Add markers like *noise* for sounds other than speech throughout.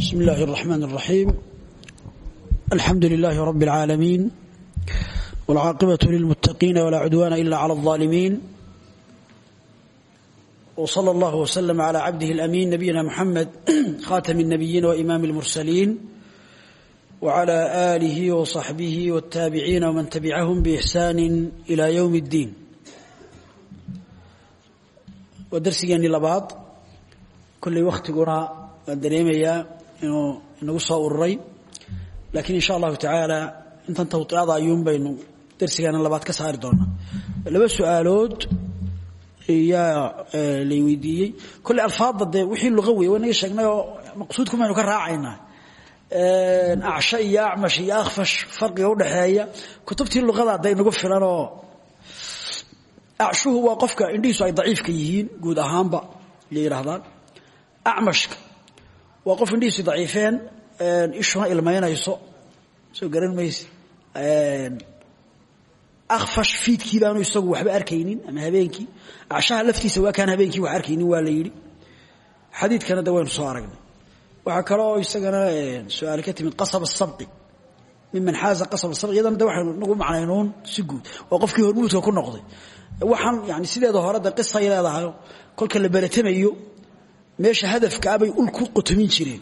بسم الله الرحمن الرحيم الحمد لله رب العالمين والعاقبة للمتقين ولا عدوان إلا على الظالمين وصلى الله وسلم على عبده الأمين نبينا محمد خاتم النبيين وإمام المرسلين وعلى آله وصحبه والتابعين ومن تبعهم بإحسان إلى يوم الدين ودرسيني لبعض كل وقت قرأ dareemayaa inuu inagu soo ururay. Laakiin insha allahu tacaala intan tawdiicada ayuun baynu darsigaana labaad ka saari doonaa. Laba su'aalood yaa lay weydiiyey. Alfaadda dee wixii luqa wey waynaga sheegnay oo maqsuudku baynu ka raacaynaa. Acsha iyo acmash iyo akhfash farqiga udhaxeeya kutubtii luqada hadda inagu filan oo acshuhu waa qofka indhihiisu ay daciifka yihiin guud ahaanba la yidhaahdaan waa qof indhihiisu daciifeen ishuna ilmaynayso. Soo garan mayse akfash fiidkii baanu isagu waxba arkaynin ama habeenkii. Acshaha laftiisa waa kaan habeenkii wax arkaynin waa la yidhi. Xadiidkana de waynu soo aragnay. Waxaa kale oo isagana su'aal ka timid qasab asabqi miman xaaza qasab asabqi iyadana de waxaynu nagu macnaynuun si guud. Waa qofkii hormuudka ku noqday. Waxaan yani sideeda hore de qisay leedahay. Kolka la beratamayo meesha hadafkaa bay ul ku qotomin jireen.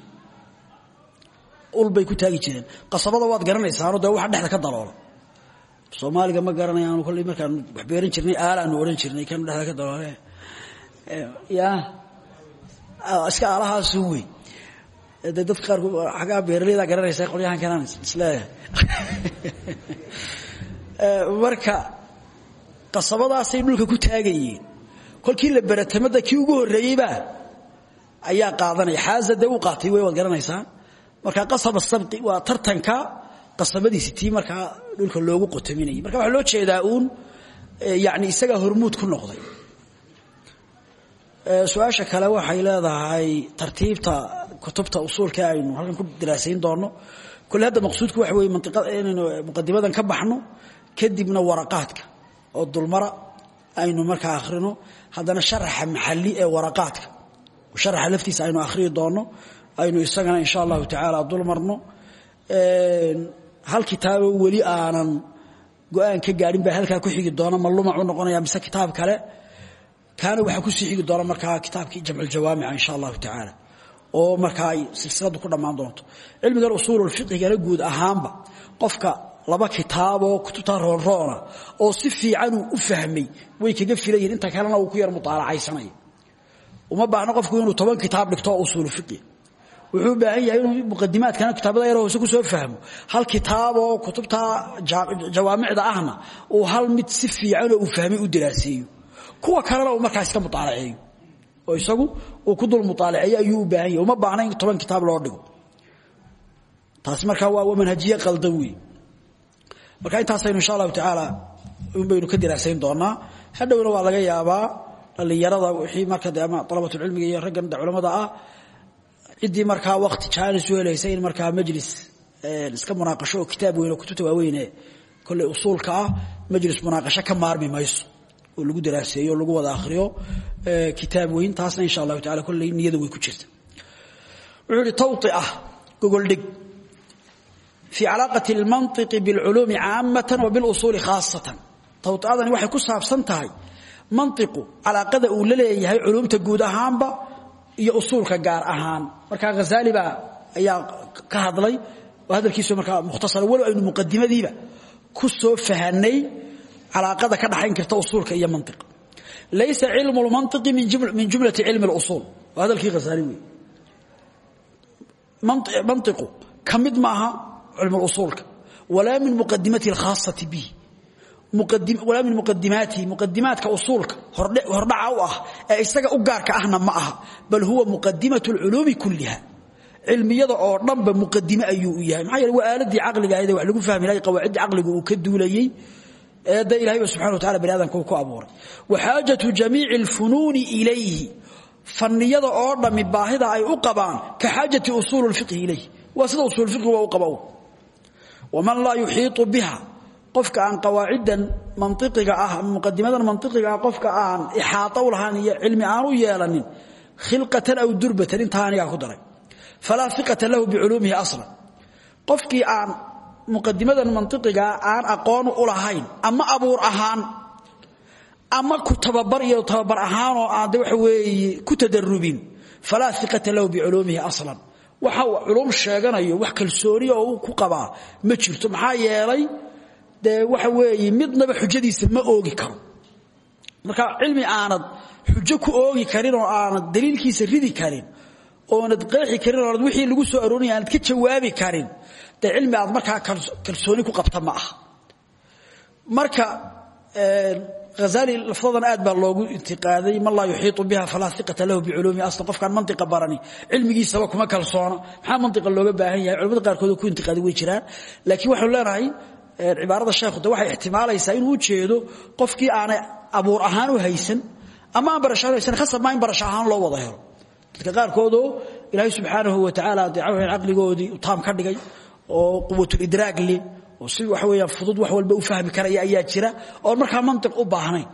Ul bay ku taagi jireen. Qasabada waad garanaysaano dee waxa dhexda ka daloola soomaaliga ma garanayaanu kolley markaan wax beeran jirnay aalaanu odhan jirnay kan dhexda ka daloole. Ya iska aalahaasu wey. De dadka qaarkood xaggaa beeraleydaa garanaysa qolyahan kanaan is leeyahay *laughs* marka qasabadaasay dhulka ku taagayeen. Kolkii la beratamada kii ugu horreeyeybaa ayaa qaadanaya. Xaaza dee uu qaatay wey waad garanaysaan marka qasaba sabqi waa tartanka qasabadiisi tii markaa dhulka loogu qotominayay marka waxaa loo jeedaa uun yani isagaa hormuud ku noqday. Su'aasha kale waxay leedahay tartiibta kutubta usuulka aynu halkan ku daraasayn doono. Kole hadda maqsuudku waxa weye inaynu muqadimadan ka baxno kadibna waraqaadka oo dulmara aynu markaa akhrino. Haddana sharaxa maxali ee waraqaadka sharaxa laftiisa aynu akhriyi doono aynu isagana insha allahu tacaala dul marno. Hal kitaabo weli aanan go'aan ka gaadhin baa halkaa ku xigi doona ma lumac noqonaya mise kitaab kale. Kaana waxaa ku sii xigi doona markaa kitaabkii jamculjawaamica insha allahu tacaala oo markaa ay silsiladu ku dhammaan doonto. Cilmigan usuululfiqhigana guud ahaanba qofka laba kitaaboo kutubta roonroona oo si fiicanuu u fahmay way kaga filayihin inta kalena uu ku yar mutaalacaysanaya uma baahno qofku inuu toban kitaab dhigto usuulu fiqi. Wuxuu baahan yahay inuu muqadimaadkana kitaabada yar hoose soo fahmo. Hal kitaaboo kutubta jawaamicda ahna uu hal mid si fiicanoo uu fahmay u daraaseeyo kuwa kalena uu markaa iska mutaalaceeyo oo isagu uu ku dul mutaalaceeyo ayuu baahan yahay. Uma baahna in toban kitaab loo dhigo. Taasi markaa waa manhajiye qaldan wey marka intaasaynu insha allahu tacaala unbaynu ka daraasayn doonaa hadhowna waa laga yaabaa dhalinyarada wii marka de ama alabatulcilmiga iyo raggan culamada ah ciddii markaa wakti jaalis u helaysa in markaa majlis iska munaaqasho oo kitaab weyn oo kutubta waaweyne kolley usuulka ah majlis munaaqasho ka maarmi mayso oo lagu daraaseeyo o lagu wada akhriyo kitaab weyn taasna insha allahu tacala kolley niyada way ku jirta. Wuxuu ihi tawti ah gogoldhig fii calaaqati almantiqi bilculuumi caamatan wa bilusuuli khaasatan. Tawtiadani waxay ku saabsan tahay maniqu calaaqada uu leeyahay culumta guud ahaanba iyo usuulka gaar ahaan. Markaa hazaali baa ayaa ka hadlay oo hadalkiisu markaa walow aynu muqadimadiiba ku soo fahanay calaaqada ka dhaxayn karta usuulka iyo maniqa laysa cilmu lmaniqi min jumlati cilmi اlusuul waa hadalkii hazaali wey maniqu ka mid maaha cilmulusuulka walaa min muqadimati اlkhaasati bihi walaa min muqadimaatihi muqadimaadka usuulka hordhaca u ah ee isaga u gaarka ahna ma aha bal huwa muqadimat اlculuumi kuliha cilmiyada oo dhanba muqadime ayuu u yahay maxaa yeele waa aaladii caqliga ahayde wax lagu fahmi lahay qawaaciddii caqliga uu ka duulayey ee de ilahay ba subxana wa tacala bani aadamka uu ku abuuray wa xaajatu jamiici اlfunuuni ilayhi faniyada oo dhammi baahida ay u qabaan ka xaajati usuul اlfiqhi ilayh waa sida usuul fiqhiga u qaba waman laa yuxiiطu biha qofka aan qawaaciddan maniqiga ah muqadimadan maniqiga ah qofka aan ixaato u lahaan iyo cilmi aan u yeelanin khilqatan aw durbatan intaa anigaa ku daray. Falaa iqata lahu biculuumihi aslan. Qofkii aan muqadimadan mantiqigaa aan aqoon u lahayn ama abuur ahaan ama ku tababar iyo tababar ahaanoo aan de waxa weeye ku tadarubin falaa iqata lahu biculuumihi aslan. Waxa uu culum sheeganayo wax kalsooniya oo uu ku qabaa ma jirto. Maxaa yeelay dee waxa weeye midnaba xujadiisa ma oogi karo. Marka cilmi aanad xujo ku oogi karin oo aanad daliilkiisa ridi karin oonad qeexi karin oonad wixii lagu soo aroonaya aanad ka jawaabi karin dee cilmi aad markaa kalsooni ku qabta ma aha. Marka hazali lafdadan aad baa loogu intiqaaday man laa yuxiiu biha falaa iqata lahu biculuumi aslan qofkaan mantiqa barani cilmigiisaba kuma kalsoona maxaa mantiqa looga baahan yahay? Culamada qaarkood ku intiqaaday way jiraan. Laakiin waxaanu leenahay cibaarada sheekhu de waxay inuu ujeedo qofkii aanay abuur ahaan u haysan ama aan khasab maa in barasho ahaan loo wada helo. Dadka qaarkoodoo ilaahay subxaanahu wa tacaala dee caqligoodii taam ka dhigay oo quwatulidraag leh oo si waxa weeyaan fudud wax walba u fahmi karaya ayaa jira oon markaa mantiq u baahnayn.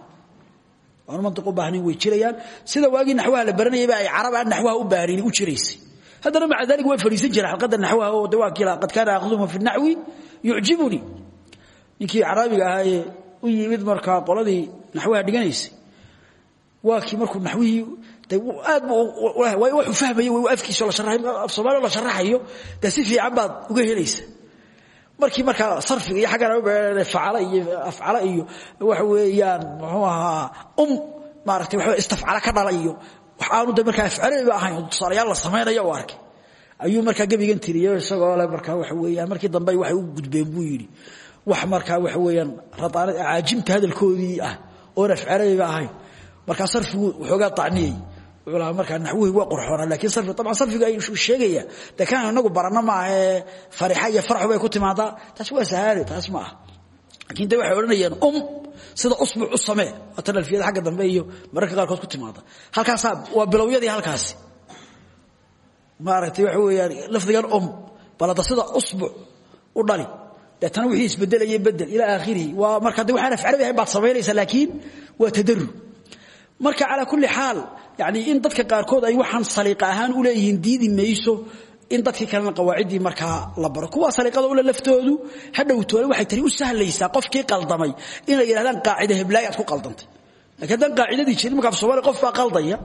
Oon mantiq u baahnayn way jirayaan. Sida waagii naxwaha la baranayayba ay carab aan naxwaha u baahnayn u jiraysay. Haddana maca way fadhiisan jireen xalqadda naxwaha oo de waa qad kaana aakhuduhum fi naxwi yucjibunii ninkii caraabiga ahaayee u yimid markaa qoladii naxwaha dhiganaysay. Waa kii markuu naxwihii aad wuxuu fahmaya w afkiisa af soomaaliya la sharaxayo dee si fiican baad uga helaysa. Markii markaa sarfiga iyo xaggan facala iyo afcala iyo waxa weeyaan muxuu ahaa um maaragtay waxa istafcala ka dhala iyo wax aanu de markaa afcaleba ahayn tusaalayaal la samaynaya u arkay. Ayuu markaa gebigan tiriyo isagoo le markaa waxa weeyaan markii dambe waxay u gudbeen buu yidhi wax markaa waxa weeyaan radaanad caajimta hadalkoodii ah oon afcalayba ahayn. Markaa sarfigu waxoogaa tacniyey wuxuu lahaa markaa naxwuhi waa qurxoonaa lakiin sarfi dabcan sarfiga ay sheegaya. Dee kan inagu baranno maahee farixa iyo farxu bay ku timaadaa taas waa sahaale taas ma aha. Lakiin de waxay odhanayeen um sida usbuc u samee. Waatan alfiyada xagga dambe iyo mararka qaarkood ku timaada halkaasaa waa bilowyadii halkaasi. Maaragtay waxa weeyaan lafdigan um balada sida usbuc u dhali deetana wixii isbedelaya bedel ilaa aakhirihi waa marka de waxaan afcalabi ahayn baad samaynaysaa laakiin waa tadarub marka calaa kulli xaal yani in dadka qaarkood ay waxaan saliiqa ahaan u leeyihiin diidi mayso in dadkii kalena qawaaciddii markaa la baro. Kuwaa saliiqada ule laftoodu hadhowtoole waxay tani u sahlaysaa qofkii qaldamay inay yidhahdaan qaacida heblaay aad ku qaldantay. Lakiin haddaan qaacidadii jirin markaa soomaaliya qof baa qaldaya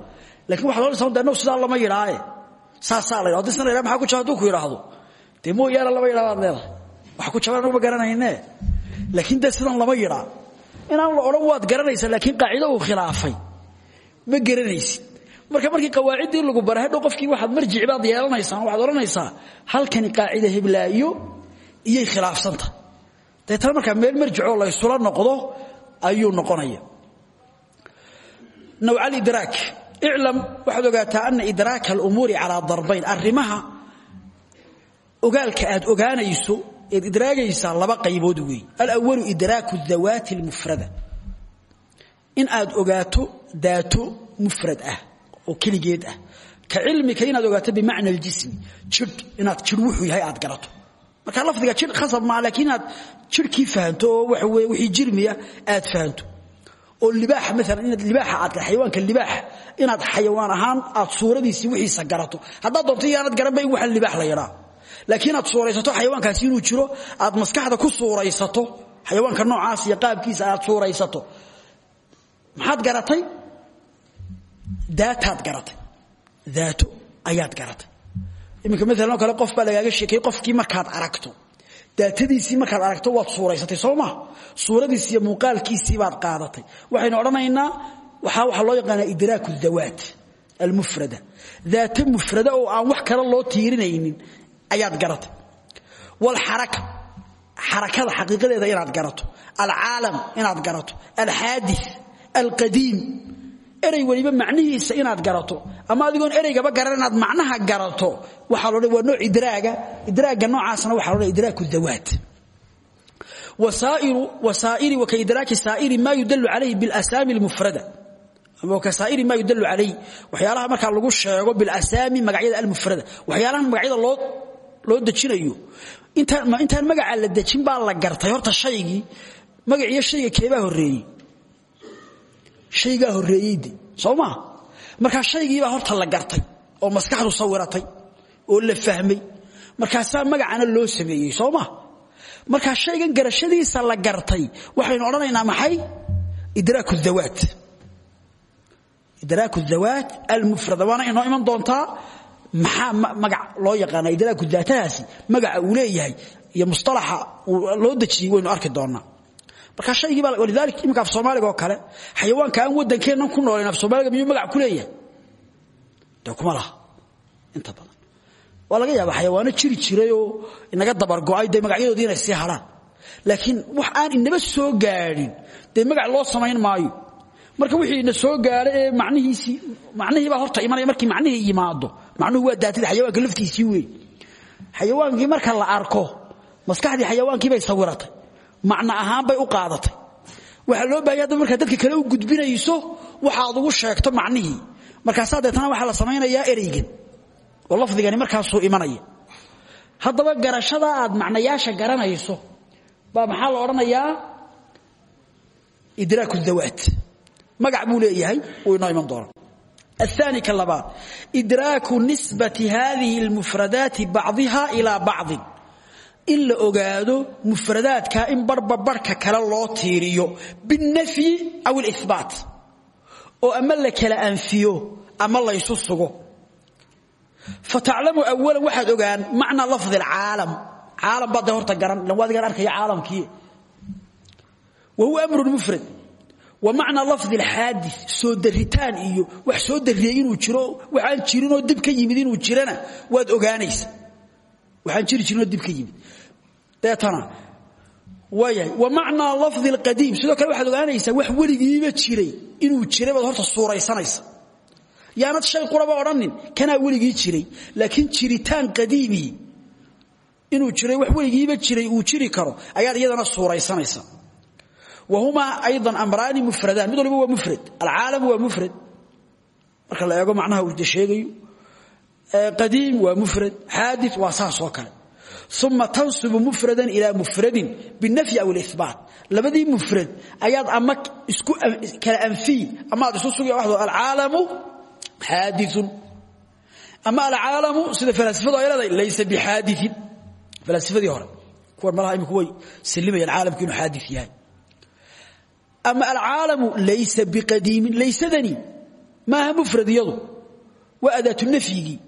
laakiin waxa loo lisan dano sidaa lama yidhaaye saasaa la yidhahdo haddii sana ku hadduu ku yidhaahdo dee mooyaane lama yidhahdo aad leedahay wax ku jaban anugu ma garanayne laakiin dee sidan lama yidhaa inaan la odhan waad garanaysaa laakiin qaacido uu khilaafay. Ma garanaysid. Marka markii qawaaciddii lagu bara hadhow qofkii waxaad marjici baad yeelanaysaa waxaad odhanaysaa halkani qaacida heblaayo iyay khilaafsanta. Deetana markaa meel marjicoo laysula noqdo ayuu noqonaya. Nawca alidraak iclam waxaad ogaataa ana idraaka alumuuri calaa darbayn. Arrimaha ogaalka aad ogaanayso eed idraagaysaa laba qaybood weey alawalu idraaku dawaati almufrada. In aad ogaato daato mufrad ah oo keligeed ah. Ka cilmika inaad ogaato bimacna aljismi. Jidh inaad jidh wuxuu yahay aad garato. Marka lafdiga jidh khasab maa laakiin inaad jidhkii fahanto oo waxa weye wixii jirmiya aad fahanto. Oo libaaxa maalan inaad libaaxa aad xayawaanka libaaxa. Inaad xayawaan ahaan aad suuradiisii wixiisa garato. Haddaad doonto iyaanad garanba in waxaan libaax la yidhaa laakiin aad suuraysato xayawaankaasi inuu jiro aad maskaxda ku suuraysato xayawaanka noocaas iyo qaabkiisa aad suuraysato maxaad garatay? Daataad garatay. Daato ayaad garatay. Iminka maalan oo kale qof baa lagaaga sheekayey qofkii markaad aragto. Daatadiisii markaad aragto waad suuraysatay soo suuradiisi iyo muuqaalkiisii baad qaadatay. Waxaynu odhanaynaa waxaa waxaa loo yaqaanaa idraaku dawaat almufrada. Daata mufrada oo aan wax kale loo tiirinaynin ayaad garatay. Walxaraka xarakada xaqiiqadeeda inaad garato. Alcaalam inaad garato. Alxaadi alqadiim erey weliba macnihiisa inaad garato. Ama adigoon ereygaba garan inaad macnaha garato. Waxaa loo waa nooc idraaga. Idraaga noocaasna waxaa loo idraaku dawaat wasaa'iri wa kaidraaki saa'iri ma yudallu calayhi bilasaami almufrada. Ama kasaa'iri ma yudallu calayhi. Waxyaalaha markaa lagu sheego bilasaami magacyada almufrada. Waxyaalahan magacyada loo loo dejinayo. Intaan intaan magaca la dejin baa la gartay horta shaygii. Magaciyo shayga keebaa horreeyey? Shaygaa horreeyeyde soo maa markaa shaygiibaa horta la gartay oo maskaxdu sawiratay oo la fahmay. Markaasaa magacana loo sameeyey soo ma markaa garashadiisa la gartay waxaynu odhanaynaa maxay? Idraaku dawaat idraaku dawaat almufrada waana inoo iman doontaa maxaa magac loo yaqaana idraaku daatadaasi magaca uu leeyahay iyo musalaxa loo dejiyey waynu arki doonaa marka haygii baa walidalik iminka af soomaaliga oo kale xayawaanka aan waddankeennan ku noolayn af soomaaliga miyuu magac ku leeyahay? Dee kuma laha. Inta badan. Waa laga yaaba xayawaano jiri jirayoo inaga dabargo'ay dee magacyadoodii inay sii hadhaan laakiin wax aan inaba soo gaadhin dee magac loo samayn maayo. Marka wixii ina soo gaadhay ee manihiisii horta imanaya markii macnihii yimaado macnuhu waa daatida xayawaanka laftiisii wey xayawaankii marka la arko maskaxdii xayawaankii bay sawiratay macno ahaan bay u qaadatay. Waxaa loo bahanya hadda dadka kale u gudbinayso waxaad ugu sheegto macnihii. Markaasaa deetana waxaa la samaynayaa ereygan oo lafdigani markaasuu imanaya. Haddaba garashada aad macnayaasha garanayso baa maxaa la odhanayaa? Idraaku dawaat magac buu leeyahay wuu inoo iman doona الثاني كاللباد إدراك نسبة هذه المفردات بعضها إلى بعض in la ogaado mufradaadka in barba barka kale loo tiiriyo biاlnafyi aw اlihbaat oo ama la kala anfiyo ama laysu sugo fataclamu awalan waxaad ogaan macna lafdi اlcaalam caalam baad de horta garan ilan waadigan arkaya caalamkii wa huwa amrun mufrad wa macna lafdi اlxaadis soo daritaan iyo wax soo dariyey inuu jiro waxaan jirinoo dib ka yimid inuu jirana waad ogaanaysa. Waxaan jiri jirinoo dib ka yimid. Deetana waayahay wa macnaa lafdi alqadiim sidoo kale waxaad ogaanaysaa wax weligiiba jiray inuu jiray baad horta suuraysanaysa. Yaanad shay quraba odhanin kanaa weligii jiray laakiin jiritaan qadiimii inuu jiray wax weligiiba jiray uu jiri karo ayaad iyadana suuraysanaysa wa humaa aydan amraani mufradaan mid waliba waa mufrad alcaalamu waa marka la eego macnaha uu sheegayo qadiim waa mufrad xaadi waa saas oo kale uma tansubu mufrada ilaa mufradin binafyi aw libaat labadii mufrad ayaad ama kala anfiyi ama aad isu sugi wado alcaalamu xaadiun ama alcaalamu sida falaasifadu ay leedahay laysa bixaadiin falaasifadii hore kuwan malaha iminku way salimayaan caalamku inuu xaadi yahay ama alcaalamu laysa biqadiimin laysadani. Maaha mufrad iyadu. Waa adaatu nafyigii.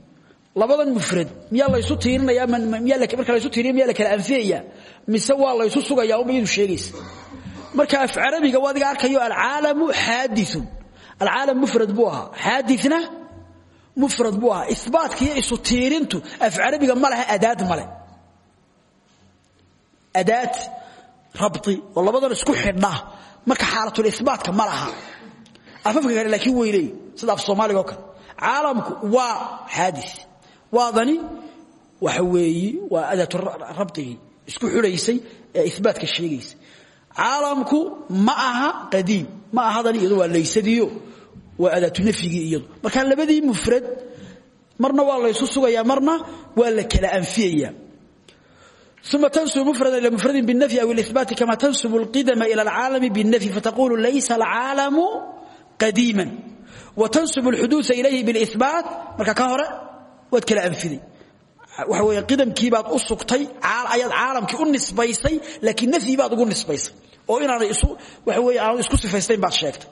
Labadan mufrad. Miyaa laysu tiirinaya marka laysu tiiriya miyaa la kala anfiyaya mise waa laysu sugaya unba iyadu sheegaysa. Marka af carabiga waa adiga arkayo alcaalamu xaadiun alcaalam mufrad buu ahaa. Xaadina mufrad buu ahaa. Ibaatka iyo isu tiirintu af carabiga ma laha adaad male adaad rabi oo labadan isku xidha marka xaalatulibaatka ma laha. Afafka kale laakiin weyley sida af soomaaliga oo caalamku waa xaadi waadani waxa weeyi waa adaatu rabdigii isku xidhaysay ee ibaatka caalamku ma aha qadiim ma ahadani iyadu waa laysadiyo waa adaatu nafyigii iyadu. Marka labadii mufrad marna waa laysu sugaya marna waa la kala anfiyaya ثم تنسب مفردا إلى مفرد بالنفي أو الإثبات كما تنسب القدم إلى العالم بالنفي فتقول ليس العالم قديما وتنسب الحدوث إليه بالإثبات marka ka hore waad kala anfiday waxa weeye qidamkii baad u sugtay ayaad caalamkii u nisbaysay laakiin nafyi baad ugu nisbaysay oo inaanay isu waxa weeye aan isku sifaystayn baad sheegtay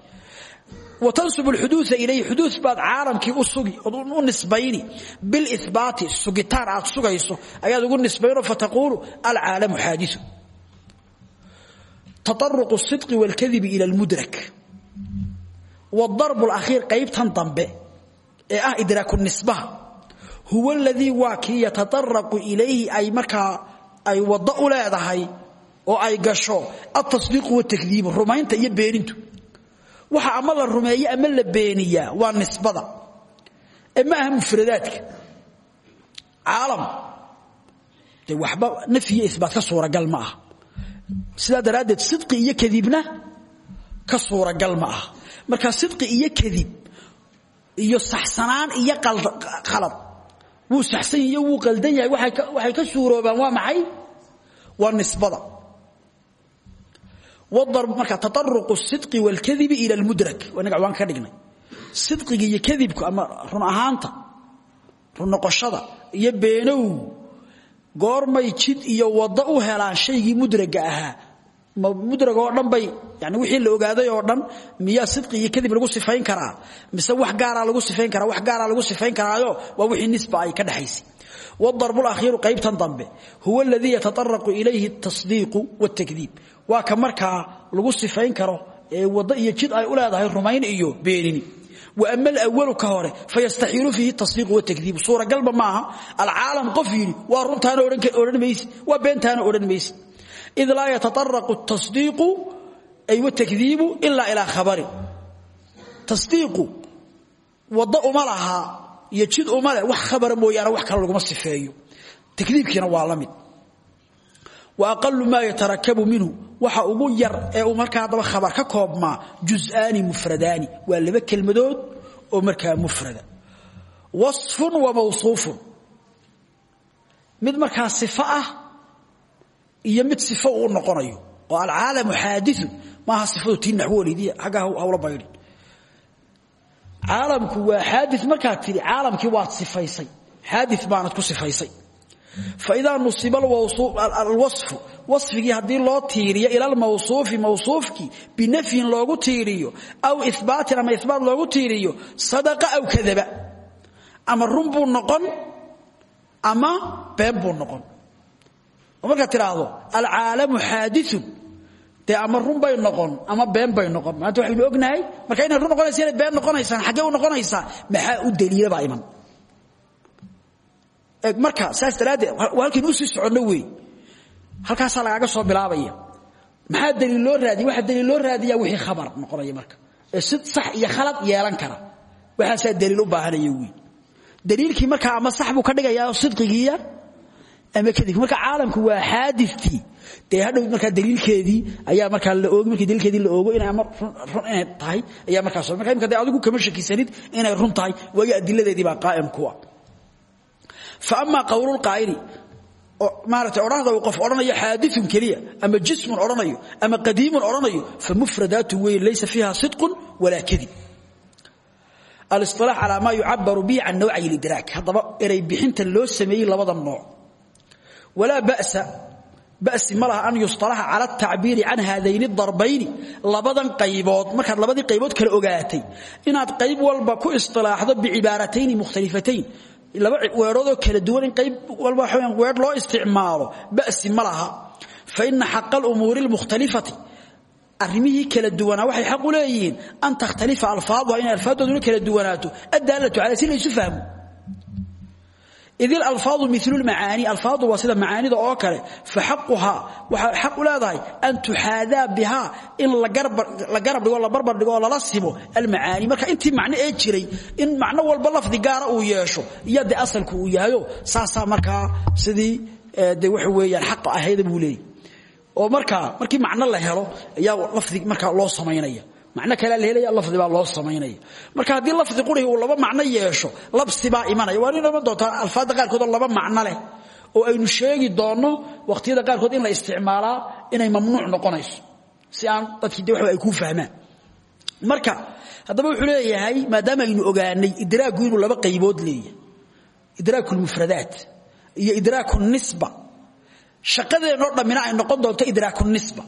وتنسب الحدوث إليه حدوث بعد عالم كي أسوغي ونسبيني بالإثبات سوغيتان عاد سوغيسو أياد يقول نسبينه فتقول العالم حادث تطرق الصدق والكذب إلى المدرك والضرب الأخير قيب تنطنبه إيه إدراك النسبة هو الذي واكي يتطرق إليه أي مكا أي وضع لا أو أي قشو التصديق والتكذيب الرمين تيبيرنتو waxa ama la rumeeya ama la beeniyaa waa nisbada. Ee aha mufradaadka caalam. Dee waxba nafyiyo ibaat ka suuragal ma aha. Sidaa daraaddeed sidqi iyo kadibna ka suuragal ma aha. Marka sidqi iyo kadib iyo saxsanaan iyo khalad wuu saxsan yahiyo wuu qaldan yahay waxay ka suuroobaan waa maxay? Waa nisbada marka taaruqu sidqi wlkadibi ila lmudrak inaga waan ka dhignay. Sidqiga iyo kadibku ama run ahaanta runnoqoshada iyo beenow goormay jid iyo waddo u helaan shaygii mudraga ahaa. Ma mudrag oo dhan bay yani wixii la ogaaday oo dhan miyaa sidqi iyo kadib lagu sifayn karaa? Mise wax gaaraa lagu sifayn karaa? Wax gaaraa lagu sifayn karaayo? Waa wixii ay ka dhexaysay wdarbu lakhiiru qaybtan dambe huwa aladii yataaraqu ilayhi tasdiiqu wtakdiib waa ka markaa lagu sifayn karo ee waddo iyo jid ay u leedahay rumayn iyo beenini wama alwalu ka hore fayastaxiilu fiihi tasdiiqu watakdiibu suuragalba maaha alcaalam qof yidhi waa runtaana odhan maysi waa beentaana odhan maysi id laa yataaraqu tasdiiqu ay watakdiibu ila ilaa khabarin tasdiiqu waddo uma lahaa iyo jid umale wax khabara mooyaane wax kale laguma sifeeyo. Takdiibkiina waa la mid. Wa aqalu maa yatarakabu minhu. Waxa ugu yar ee uu markaa haddaba khabar ka koobmaa jus'aani mufradaani. Waa laba kelmadood oo markaa mufrada. Wasfun wa mawsuufun. Mid markaa sifo ah iyo mid sifo uu noqonayo. Oo alcaalamu xaadiu maaha sifadu tii naxwoleydiya xaggaa hawla baydhin caalamku waa xaadi markaa tii caalamkii waad iaysay xaadi baanad ku sifaysay. Faidaa nusiba alwasfu wasfigii haddii loo tiiriyo ila lmawsuufi mawsuufkii binafyin loogu tiiriyo aw ibaatin ama ibaat loogu tiiriyo sadaqa aw kadaba. Ama run buu noqon ama been buu noqon. Oo markaad tidhaahdo alcaalamu xaadiun dee ama run bay noqon ama been bay noqon. Maanta waxaynu ognahay marka inay run noqonaysa been noqonaysaan xaggee u noqonaysaa maxaa u daliila baa iman. Eg marka saas daraaddeed halkaynu u sii soconno wey halkaasaa lagaaga soo bilaabaya. Maxaa daliil loo raadiya? Waxaa daliil loo raadiyaa wixii khabar noqonaya marka. Ee sax iyo khalad yeelan kara. Waxaasaa daliil u baahanaya wey daliilkii markaa ama sax ka dhigayaa sidqigiiya ama kadib marka caalamku waa xaadiثtii dee hadhow markaa daliilkeedii ayaa markaa laoogay markii daliilkeedii la oogo inay ama run inay tahay ayaa markaa soo marka imika dee adigu kama shakisanid inay run tahay waayo adiladeedii baa qaa'im kuwa ah. fa amaa qowlulqaa'ili maarata odhanada qof odhanayo xaadiun keliya ama jismun odhanayo ama qadiimun odhanayo fa mufradaatu weyn laysa fiiha sidqun walaa kadib. Alilaax calaa maa yucabaru bihi can nawcay lidraag haddaba eray bixinta loo sameeyey labada nooc. Walaa basa basi ma laha an yustalaxa cala atacbiiri can haadayni darbayni labadan qaybood markaad labadii qaybood kala ogaatay. Inaad qayb walba ku isilaaxdo bicibaaratayni mukhtalifatayn. Laba weeroodoo kala duwan in qayb walba waa weer loo isticmaalo basi ma laha. Fa ina xaqa alumuuri اlmukhtalifati arrimihii kala duwanaa waxay xaq u leeyihiin an takhtalifa alfaaduha inay alfaaddooduna kala duwanaato. Addaalatu calaa si laysu fahmo id ilalfaadu milu lmacaani alfaadu waa sida macaanida oo kale fa xaquhaa waxay xaq u leedahay an tuxaadaa bihaa in la garab dhigo la barbar dhigo oo lala simo almacaani marka intii macno ee jiray in macno walba lafdi gaara uu yeesho iyo de asalku uu yahayo saasaa markaa sidii de waxa weeyaan xaqa ahayda buu macno kalea la helaya lafdi baa loo samaynaya. Marka haddii lafdi quriga uu laba macno yeesho labsibaa imanaya. Waa nin iman doontaa alfaadda qaarkood oo laba macno leh oo aynu sheegi doonno waqhtiyada qaarkood in la isticmaalaa inay mamnuuc noqonayso si aan dadkii de waxba ay kuu fahmaan. Marka haddaba wuxuu leeyahay maadaama aynu ogaanay idraagu inuu laba qaybood leeyahay. Idraaku lmufradaat iyo idraaku nisba. Shaqadeennoo dhammina ay noqon doonto idraaku nisba.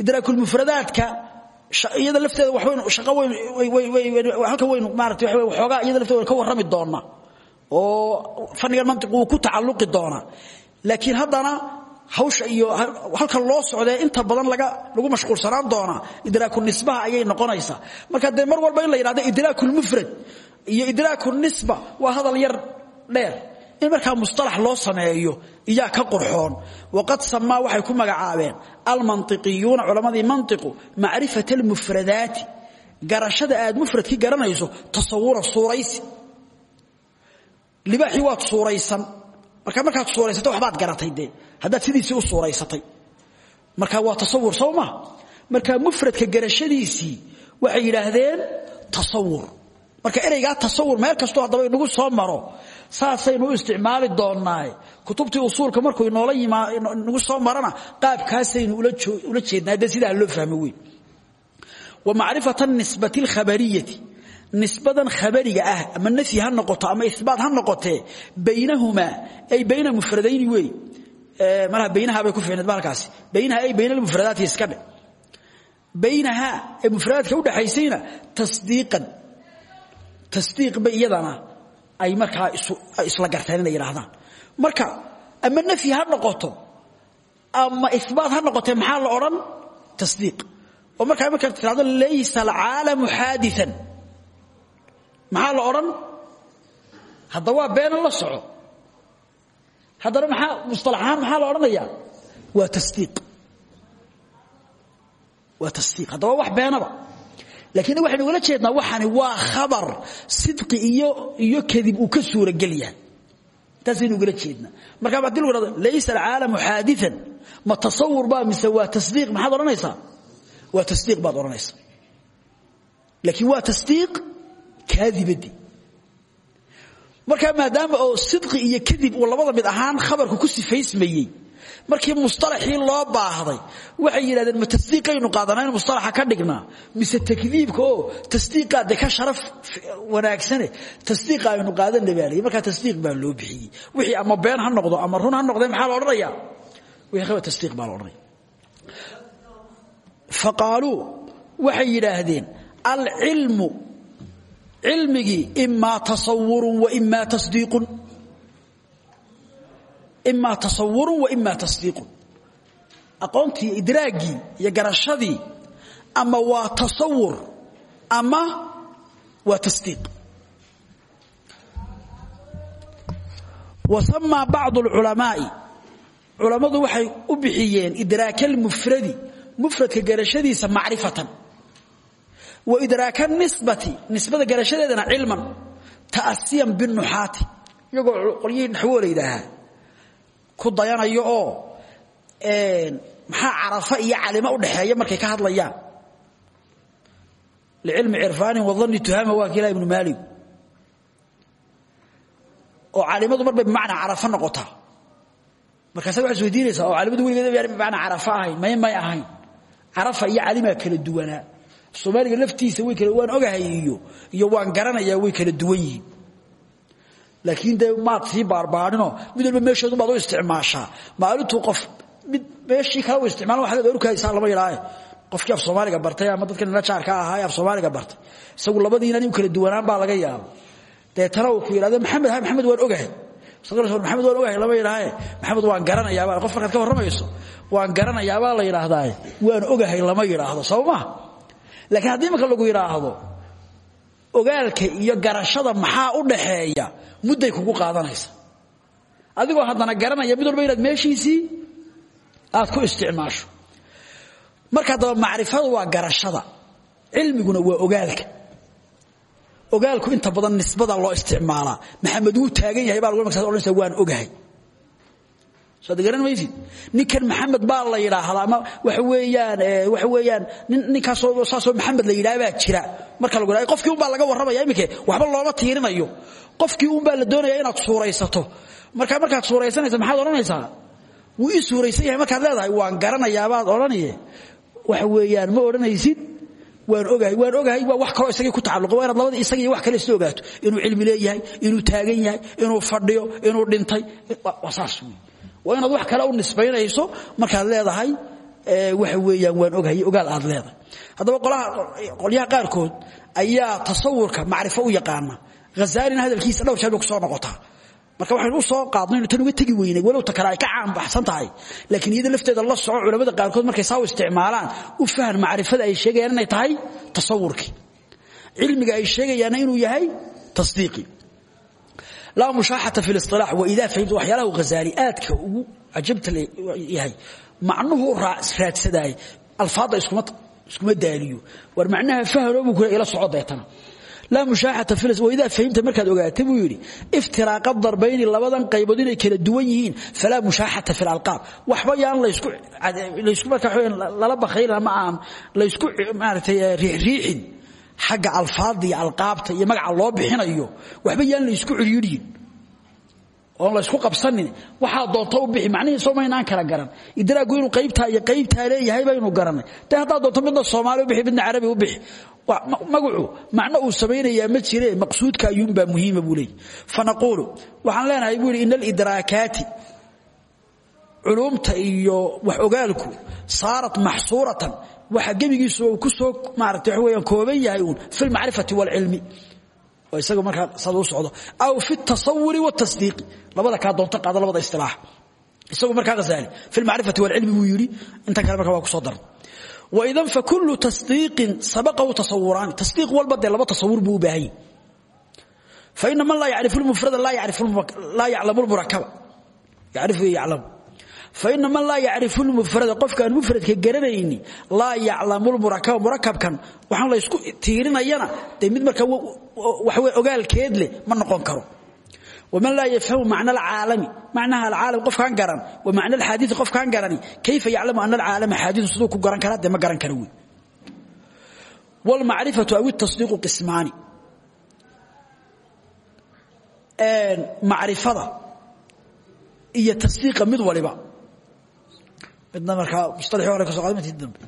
Idraakulmufradaadka iyada lafteeda halka waynu maarata waxoogaa iyada lafteeda ka warrami doonaa oo fannigan mantiqu wuu ku tacalluqi doonaa laakiin haddana hawsha iyo halka loo socdee inta badan lagu mashquulsanaan doonaa idraaku nisbaha ayay noqonaysaa. Marka dee mar walba in la yidhahdo idraakulmufrad iyo idraaku nisba waa hadal yar dheer in markaa musطalax loo sameeyo iyaa ka qurxoon waqad samaa waxay ku magacaabeen almanطiqiyuuna culammadii manطiqu macrifat اlmufradaati garashada aad mufradkii garanayso tasawuran suuraysi libaaxii waad suuraysan marka markaad suuraysatay waxbaad garatay dee haddaad sidiisii u suuraysatay marka waa tasawur sow ma marka mufradka garashadiisii waxay yidhaahdeen tasawur marka ereygaa tasawur meel kastoo haddaba inagu soo maro saasaynu u isticmaali doonnaa kutubtii usuulka markuu inoola nagu soo marana qaabkaasaynu ula jeednaa. De sidaa loo fahmo wey wa macrifata nisbati alkhabariyati nisbadan khabariga ah ama nafyi ha noqoto ama ibaat ha noqotee baynahumaa ay bayna mufradayni wey malaha baynaha bay ku fiicneed bahalkaasi baynaha ay bayna almufradaati iska dhe baynaha ee mufradaadka udhaxaysayna tasdiiqan tasdiiq bay iyadana ay markaa isla garteen inay marka ama nafyi ha noqoto ama ibaat ha noqotee maxaa la odhan? Tasdiiq. Oo markaa markaad tirahdo laysa alcaalamu xaadian maxaa la odhan? Hadda waa beena la soco. Haddana maxaa musطalax ahaan maxaa la odhanaya waa tasdiiq. Waa tasdiiq. Hadda waa wax beenaba lakiin waxaynu ugala jeednaa waxani waa khabar sidqi iyo iyo kadib uu ka suuragel yahay taasaynu ugala jeednaa. Markaa haddii lagu hahdo laysa alcaalamu xaadian ma tasawur baa mise waa tasdiiq? Maxaad odhanaysaa? Waa tasdiiq baad odhanaysaa. Laakiin waa tasdiiq kaadibadii markaa maadaama oo sidqi iyo kadib uu labada mid ahaan khabarku ku sifaysmayey markii musطalaxii loo baahday waxay yidhahdeen ma tasdiiqaynu qaadanaa inu musطalaxa ka dhignaa mise takdiibka oo tasdiiqaa ka sharaf wanaagsane tasdiiqa aynu qaadana baa lii markaa tasdiiq baa loo bixiyey. Wixii ama been ha noqdo ama run ha noqde maxaa la odhanaya wixii khabar tasdiiq baa la odhanaya. Faqaaluu waxay yidhaahdeen alcilmu cilmigii imaa tasawurun waimaa tasdiiqun imaa tasawurun waimaa tasdiiqun. Aqoontii idraagii iyo garashadii ama waa tasawur ama waa tasdiiq. Wasamaa bacdu alculamaai culammadu waxay u bixiyeen idraaka almufradi mufradka garashadiisa macrifatan. Wa idraaka nisbati nisbada garashadeedana cilman ta'asiyan binuxaati iyagoo qolyihii naxwoo la yidhaahaa ku dayanayo oo maxaa carafa iyo calimo udhaxeeya markay ka hadlayaan? Licilmi cirfaanin wadanni tuhama waa kiila ibnu maalig oo calimadu mar bay bimacnaa carafa noqotaa. Markaasa waxaa is weydiinaysaa oo calimadu weligeed bimacnaa carafa ahayn may may ahayn. Carafa iyo calimaa kala duwanaa. Soomaaliga laftiisa way kala waan ogahay iyo iyo waan garanayaa way kala duwan yihiin laakiin dee maad sii baarbaarinoo mid walba meesheedu baad u isticmaashaa maalintuu qof mid meeshii kale u isticmaalan waxaad orkaysaa lama yidhaahe qofkii af soomaaliga bartay ama dadkan ila jaarka ahaa af soomaaliga bartay. Isagu labadiina in kala duwanaan baa laga yaaba deetana uu ku maxamed ha maxamed waan ogahay. Maxamed waan ogahay lama yidhaahe maxamed waan garanayaabaa qof markaad ka warramayso waan garanayaabaa la yidhaahdaaye waan ogahay lama yidhaahdo soo maha laakiin haddii marka lagu yidhaahdo ogaalka iyo garashada maxaa u dhaxeeya mudday kugu qaadanaysa? Adigoo haddana garanaya mid walba inaad meeshiisii aad ku isticmaasho. Marka haddaba macrifadu waa garashada. Cilmiguna waa ogaalka. Ogaalku inta badan nisbada loo isticmaalaa. Maxamed wuu taagan yahay baa lagu markaas odhanaysa waan ogahay soo ad garan ninkan maxamed baa la yidhaahdaa ama waxa weeyaan waxa weeyaan nin ninkaasoo saasoo maxamed la yidhaha baa jira. Marka lagu yidhahdo qofkii un baa laga warramaya iminke waxba looma tiirinayo. Qofkii un baa la doonaya inaad suuraysato. Marka markaad suuraysanaysa maxaad odhanaysaa? Wuu ii yahay markaad leedahay waan garanayaabaad odhanaye waxa weeyaan ma odhanaysid? Waan ogahay waan ogahay waa wax kaloo isagii ku tacalluqa waa inaad labadii isagii wax kale isla ogaato. Inuu cilmi leeyahay inuu taagan yahay inuu fadhiyo inuu dhintay. Waa waa inaad wax kale u nisbaynayso markaad leedahay waxa weeyaan waan ogahay ogaal aad leedahay. Haddaba qolyaha qaarkood ayaa tasawurka macrifo u yaqaana. Hazaalina hadalkiisa dhowr jeer bay ku soo noqotaa. Marka waxaynu u soo qaadnaynu tan uga tegi weynay walow ta kale ay ka caanbaxsan tahay. Laakiin iyada lafteeda la soco culamada qaarkood markay saa isticmaalaan u fahan macrifada ay sheegayaan inay tahay tasawurkii cilmiga ay sheegayaanna inuu yahay tasdiiqii laa mushaaxata fi lisilaax waidaa fahimta waxyaalaha ghazaali aadka ugu cajabta yahay macnuhu raadsadaay alfaadda iskuma daaliyo. War macnaha fahanoobu kule ila soco deetana. Laa mushaaxata waidaa fahimta markaad ogaata buu yidhi iftiraaqa darbayni labadan qaybood inay kala duwan yihiin falaa mushaaxata fi lalqaab waxba yaan laysku markaa lala bakhaylin ama aan laysku maaratay riixriixin xagga alfaadda iyo alqaabta iyo magaca loo bixinayo waxba yaan laysku cidhiidhin oon laysku qabsanin waxaa doonto u bixi macnihiiso maynaan kala garan. Idraagu inuu qaybtaa iyo qaybtaa leeyahay baynu garanay. De haddaa doonto midna soomaali u bixi midna carabi u bixi. Magacu macno uu samaynayaa ma jire maqsuudka ayuunbaa muhiima buu leeyay fanaquulu waxaan leenahay buu yidhi ina alidraakaati iyo wax ogaalku saarat maxsuuratan waxa gebigiisu uu ku soo maarata weyaan kooban yahay uun fi lmacrifati waalcilmi oo isaga markaa sada u socdo. Aw fi tasawuri wاtasdiiqi labada kaa doonto qaada labada istilaax. Isagu markaa hazaali fi lmacrifati waalcilmi buu yidhi intan kale marka waa ku soo daran waidan fakulu tasdiiqin sabaqahu tasawuraani tasdiiq walba dee laba tasawur buu u baahan yahy faina man laa yacrifu lmufrada laa yaclamu lmurakaba yacrifu yaclamu faina man laa yacrifu lmufrada qofkaan mufradka garanayni laa yaclamu lmurakaba murakabkan waxaan laysku tiirinayana dee mid markaa waxawe ogaalkeed leh ma noqon karo. Waman laa yafhamu macna alcaalami macnaha alcaalam qofkaan garan wa macna alxaadii qofkaan garani kayfa yaclamu ana alcaalama xaadiu siduu ku garan karaa dee ma garan kara wey wlmacrifatu aw itasdiiqu qismaani. Macrifada iyo tasdiiqa mid waliba midna markaa musalaxii hore ka so qaada mintii dambe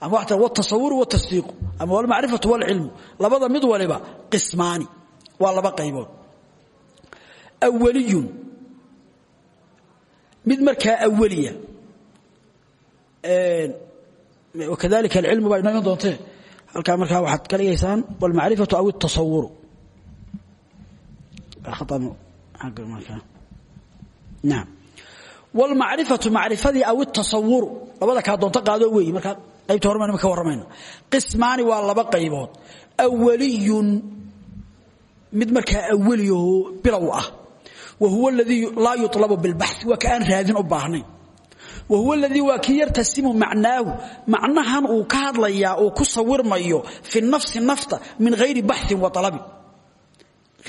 ama waxta watasawuru watasdiiqu ama walmacrifatu walcilmu labada mid waliba qismaani waa laba qaybood awaliyun mid markaa awaliya kadalika alcilmu baa inoo iman doontee halkaa markaa waxaad ka dhigaysaan walmacrifatu aw اtasawuru naam wlmacrifatu macrifadii aw itasawuru labada kaa doonto qaado weeye markaa qaybta horema ka warramayna qismaani waa laba qaybood awaliyun mid markaa awaliyaho bilow ah wa huwa aladii laa yulabu bilbaxi waa ka aan raadin u baahnayn wa huwa aladii waa kii yartasimu macnaahu macnahan uu ka hadlayaa uu ku sawirmayo fi nafsi nafta min hayri baxin wa alabin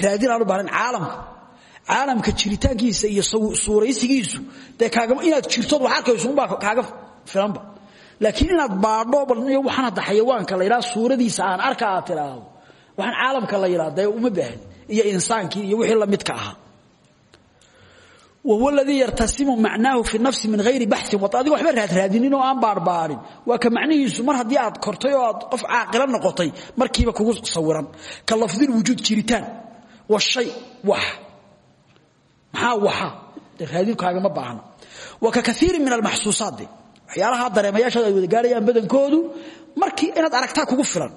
raadin aan u baahnayn caalamka caalamka jiritaankiisa iyo suuraysigiisu. Inaad jirtood wax arkaysuunbaa kaaga filanba. Laakiin inaad baadho bal waxaan hadda xayawaanka la yidhaha suuradiisa aan arka aad tidhaahdo waxaan caalamka la yidhaha dee uma baahan iyo insaankii iyo wixii la midka ahaa. Wahuwa aladii yartasimu macnaahu fi nafsi min hayri baxin wa adiga waxba raadraadinin oo aan baarbaarin. Waa ka macnihiisu mar haddii aad kortay oo aad qof caaqilo noqotay markiiba kugu sawiran. Ka lafdilwujuud jiritaan. Washay wax maxaa waxa? Raadinkaagama baahna. Wa ka kaiiri min almaxsuusaat de waxyaalaha dareemayaashaada ay wada gaarayaan badankoodu markii inaad aragtaa kugu filan.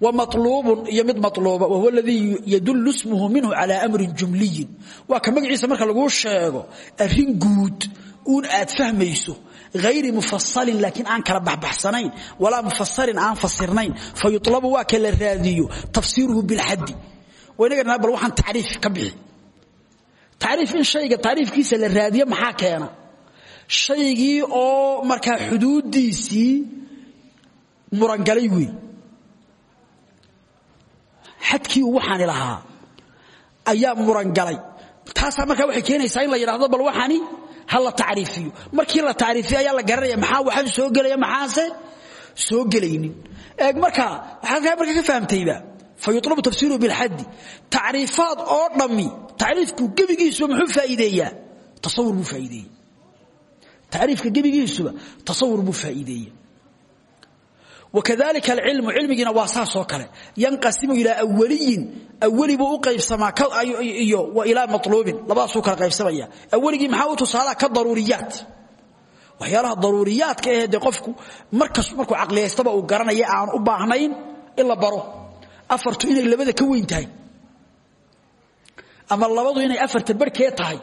Wa maluubun iyo mid maluuba wahuwa aladii yadullu smuhu minhu cala amrin jumliyin. Waa ka magaciisa marka laguu sheego arrin guud uun aad fahmayso hayri mufasalin laakiin aan kala baxbaxsanayn walaa mufasalin aan fasirnayn. Fa yulabu waa ka la raadiyo tafsiiruhu bilxaddi waynaga bal waxaan tacriif ka bixi tacriif in shayga tacriifkiisa la raadiyo maxaa keena? Shaygii oo markaa xuduuddiisii murangalay wey xadkii uu waxaani lahaa ayaa murangalay. Taasaa markaa waxay keenaysaa in la yidhahdo bal waxaani ha la tacriifiyo. Markii la tacriifiyo ayaa la garanaya maxaa waxaan soo gelaya maxaase soo gelaynin? Eeg markaa waxaad markaa ka fahamtayba fayulabu tafsiiruhu bilxaddi. Tacriifaad oo dhammi tacriifku gebigiisuba muxuu faa'iideeyaa? Tasawur buu faa'iideeya tacriifka gebigiisuba tasawur buu faa'iideeya wakadalika alcilmu cilmigiina waa saasoo kale. Yanqasimu ilaa awaliyin awali buu u qaybsamaa iyo wa ilaa maluubin labadaasuu kala qaybsamaya awaligii maxaa u tusaalaa ka daruuriyaat. Waxyaalaha daruuriyaadka ahee dee qofku markas markuu caqliyaystaba uu garanaya aan u baahnayn in la baro afartu inay labada ka weyn tahay. Ama labadu inay afarta barhkee tahay.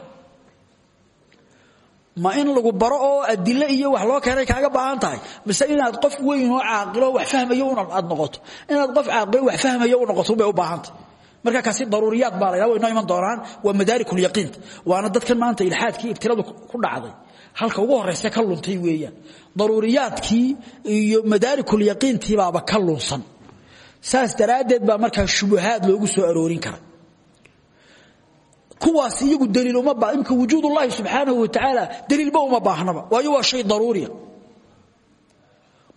Ma in lagu baro oo adilo iyo wax loo keenay kaaga baahan tahay. Mise inaad qof weyn oo caaqilo wax fahmayo aad noqoto. Inaad qof caaqilo wax fahmayo u noqoto bay u baahantahay marka kaasi daruuriyaad baa la ydhaha way noo iman doonaan waa madaarikulyaqiinta waana dadkan maanta ilxaadkii ibtiladu ku dhacday. Halka ugu horraysa ka luntay weeyaan. Daruuriyaadkii iyo madaarikulyaqiintii baaba ka lunsan saas daraaddeed baa markaa shubahaad loogu soo aroorin kara kuwaas iyagu daliil uma baa imka wujuud ullahi subxaanahu wa tacaala daliilba uma baahnaba waayo waa shay daruuriya.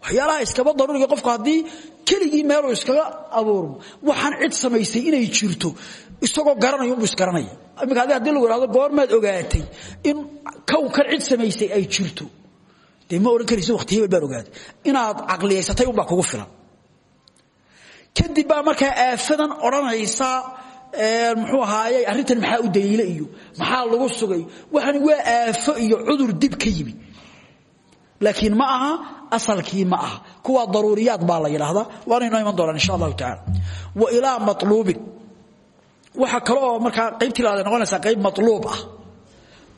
Waxyaalaha iskaba daruuriga qofku haddii keligii meeluu iskaga abuurmo waxaan cid samaysay inay jirto isagoo garanayo unbuu isgaranaya imika adi haddii lagu ihahdo goormaad ogaatay in kownkan cid samaysay ay jirto dee ma odhan karaysa waqti ogaaday inaad caqliyaysatay unbaa kugu filan kadib baa markaa aafadan odhanaysa muxuu ahaaye arrintan maxaa u daliila iyo maxaa lagu sugay? Waxani waa aafo iyo cudur dib ka yimi. Laakiin ma aha asalkii ma aha. Kuwa daruuriyaad baa la yidhaahdaa. Waana inoo iman doonaan insha allahu tacala wa ilaa maluubin waxaa kale oo markaa qaybtii labaad ay noqonaysaa qayb maluub ah.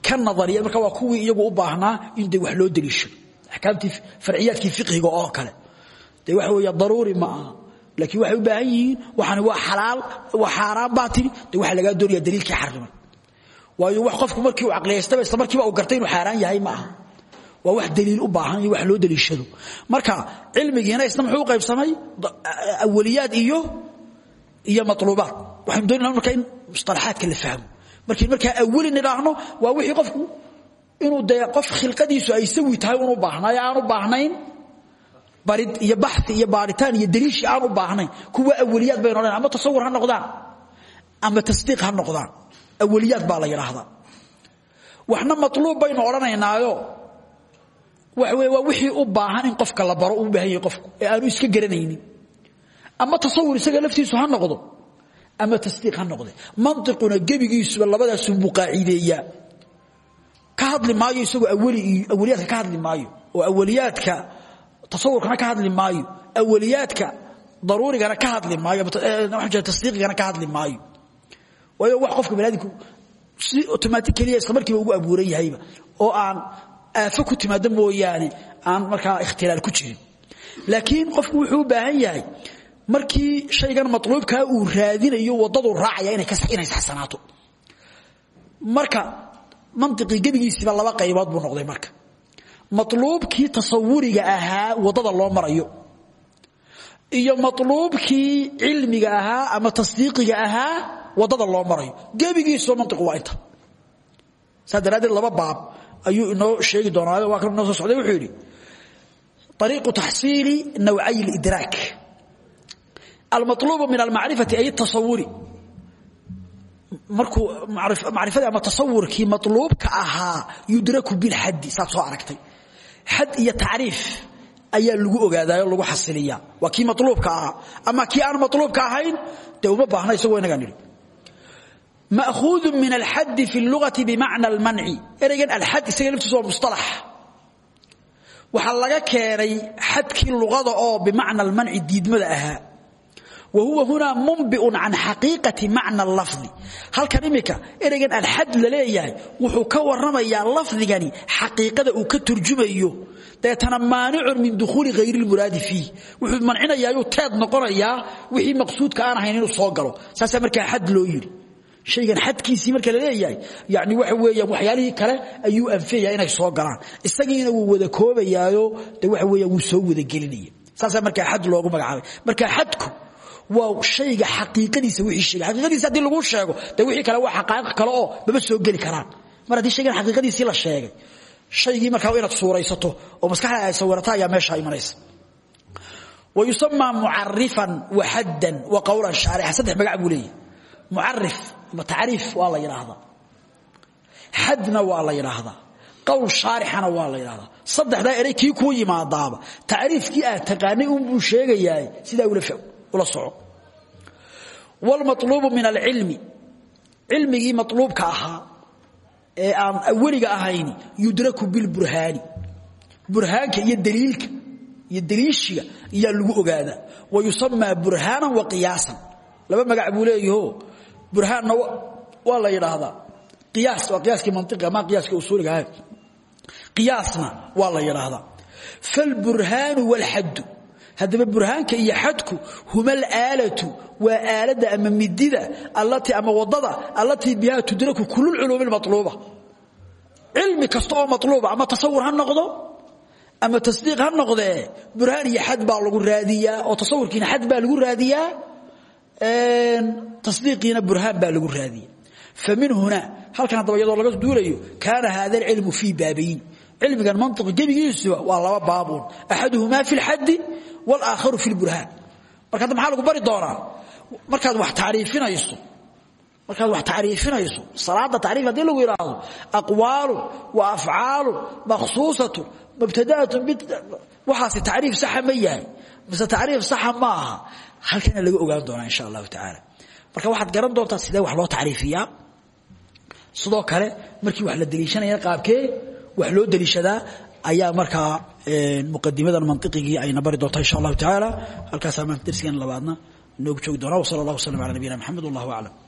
Ka nadariya marka waa kuwii iyagu u baahnaa in de wax loo daliishado axkaamtii farciyaadkii fiqhiga oo kale. Dee waxa weeye daruuri ma aha laakiin waxay u baahan yihiin waxani waa xalaal waa xaaraan baa tiri dee waxaa lagaa doonaya daliilkii xarimay waayo wax qofku markii uu caqliyaystaba isla markiiba uu gartay inuu xaaraan yahay ma aha. Waa wax daliil u baahan iyo wax loo daliishado. Marka cilmigiina isna muxuu u qaybsamay? Awaliyaad iyo iyo maluubaad waxaynu doonayna marka in musطalaxaadka la fahmo. Markii markaa awali nidhaahno waa wixii qofku inuu dee qof khilqadiisu ay sawi tahay unu baahnaayo aan u baahnayn barid iyo baxi iyo baaritaan iyo daliishi aan u baahnayn. Kuwa awaliyaad baynu odhan ama tasawur ha noqdaan ama tasdiiq ha noqdaan. Awaliyaad baa la yidhaahdaa. Waxna maluub baynu odhanaynaayo. Waxa weye wixii u baahan in qofka la baro uu baahan yahay qofku ee aanu iska garanaynin. Ama tasawur isaga laftiisu ha noqdo ama tasdiiq ha noqde. Mantiquna gebigiisuba labadaasunbuu qaaciideeyaa ka hadli maayo isagoo awaliyaadka ka hadli maayo oo awaliyaadka tasawurkana ka hadli maayo. Awaliyaadka daruurigana ka hadli maayo. Tasdiiqigana ka hadli maayo. Waayo wax qofka baniadamku si otomaatig keliya isla markiiba ugu abuuran yahayba. Oo aan aafo ku timaado mooyaane aan markaa ikhtilaal ku jirin. Laakiin qofku wuxuu u baahan yahay markii shaygan maluubkaa uu raadinayo wadadu raacaya inay saxsanaato. Marka maniqii gebigiisiiba laba qaybood buu noqday marka maluubkii tasawuriga ahaa waddada loo marayo. Iyo maluubkii cilmiga ahaa ama tasdiiqiga ahaa waddada loo marayo. Gebigiisuba maniqu waa inta. Saa laba baab ayuu inoo sheegi doonaayo waa kan inoo socday wuxuu yidhi ariiqu taxsiili nawcay lidraak almaluubu min almacrifati ay tasawuri. Markuu macrifadii ama tasawurkii maluubka ahaa yudraku bilxaddi saad soo aragtay xad iyo tacriif ayaa lagu ogaadayo lagu xasiliyaa waa kii maluubka ahaa. Ama kii aan maluubka ahayn dee baahna isagoo inagaa nidhi ma'huudu min alxaddi fi اlugati bimacna almanci ereygan alxad isaga laftiisu waa musطalax waxaa laga keenay xadkii luqada oo bimacna almanci diidmada ahaa wa huwa hunaa munbiun can xaqiiqati macna lafdi. Halkan imika ereygan alxad la leeyahay wuxuu ka waramayaa lafdigani xaqiiqada uu ka turjumayo. Deetana maanicun min dukhuuli hayri lmuraadi fiih wuxuu mancinayaayuu teed noqonayaa wixii maqsuudka aan ahayn inuu soo galo. Saasaa markaa xad loo yidhi. Shaygan xadkiisii marka la leeyahay yani waxa weeyaan waxyaalihii kale ayuu anfeeyaa inay soo galaan. Isagiina wuu wada koobayaayo de waxa weeyaan wuu soo wada gelinaya saasaa markaa xad loogu magacaabay. Marka xadku waa shayga xaqiiqadiisa wixii sheegay. Xaqiiqadiisa haddii lagu sheego dee wixii kale waa xaqaa'iq kale oo maba soo geli karaan. Mar haddii shaygan xaqiiqadiisii la sheegay shaygii markaa inaad suuraysato oo maskaxda ay sawirata ayaa meeshaa imanaysa. Wa yusamaa mucarifan wa xaddan wa qowlan shaarixa. Saddex magac buu leeyahy mucarif ama tacriif waa la yidhaahdaa xadna waa la yidhaahdaa qowl shaarixana waa la yidhahdaa saddexdaa erey kii kuu yimaadaaba. Tacriifkii aad taqaanay unbuu sheegayaa sidaa ula soco. Wlmaluubu min alcilmi. Cilmigii maluubka ahaa ee aan aweliga ahayn yudraku bilburhaani. Burhaanka iyo daliilka iyo daliishiga ayaa lagu ogaadaa wa yusamaa burhaanan wa qiyaasan. Laba magac buu leeyaho waa la yidhaahdaa. Qiyaas waa qiyaaskii mantiqiga ma qiyaaska usuuliga ahayd. Qiyaasna waa la yidhaahdaa. Falburhaanu wاlxaddu haddaba burhaanka iyo xadku huma alaalatu waa aaladda ama midida allatii ama waddada allatii bihaa tudraku kulu lculuumi maluuba cilmi kasta oo maluuba ama tasawur ha noqdo ama tasdiiq ha noqdee burhaan iyo xad baa lagu raadiyaa oo tasawurkiina xad baa lagu raadiyaa tasdiiqiina burhaan baa lagu raadiya famin huna halkan haddaba iyadoo laga duulayo kaana hada alcilmu fii baabayn cilmigan mantiq gebigiisuba waa laba baabuun. Axaduhumaa fi lxaddi walaakharu fi lburhaan marka hadda maxaa lagu bari doonaa? Markaad wax tacriifinayso. Markaad wax tacriifinayso. Salaada tacriif haddii lagu yidhaahdo aqwaalu wa afcaalu makhsuusatu mubtadaatun waxaasi tacriif saxa ma yahay. Mise tacriif saxa ma aha. Halkana laga ogaan doonaa insha allahu tacaala. Marka waxaad garan doontaa sidee wax loo tacriifiyaa. Sidoo kale markii wax la deliishanaya qaabkee wax loo deliishadaa ayaa markaa muqadimadan mantiqigii ayna bari doontaa insha allahu tacaala halkaasaa darsigan labaadna noogu joogi doonaa wasala allah wasalam ala nabiyina maxamed wallahu aclam